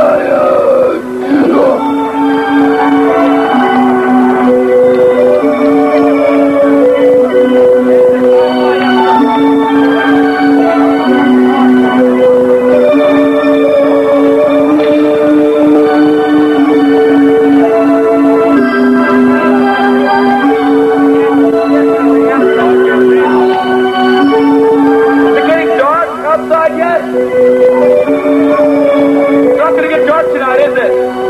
Hallelujah. you.